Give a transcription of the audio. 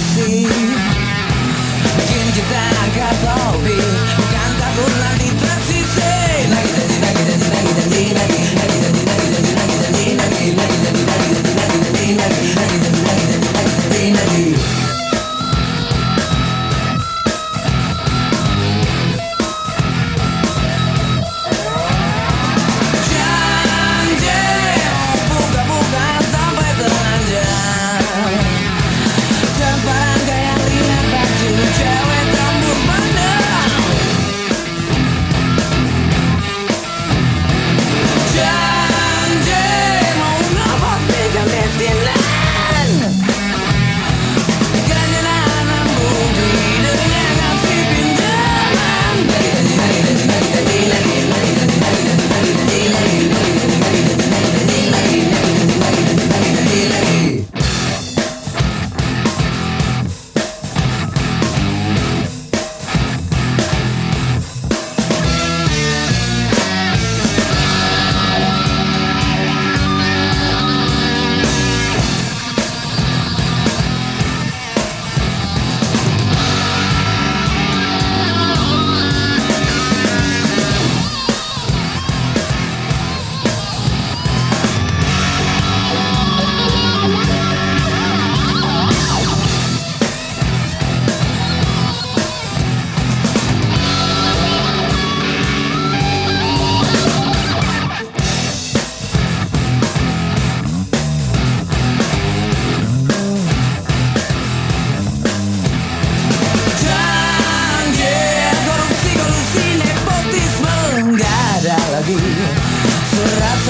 see. lagi. Surat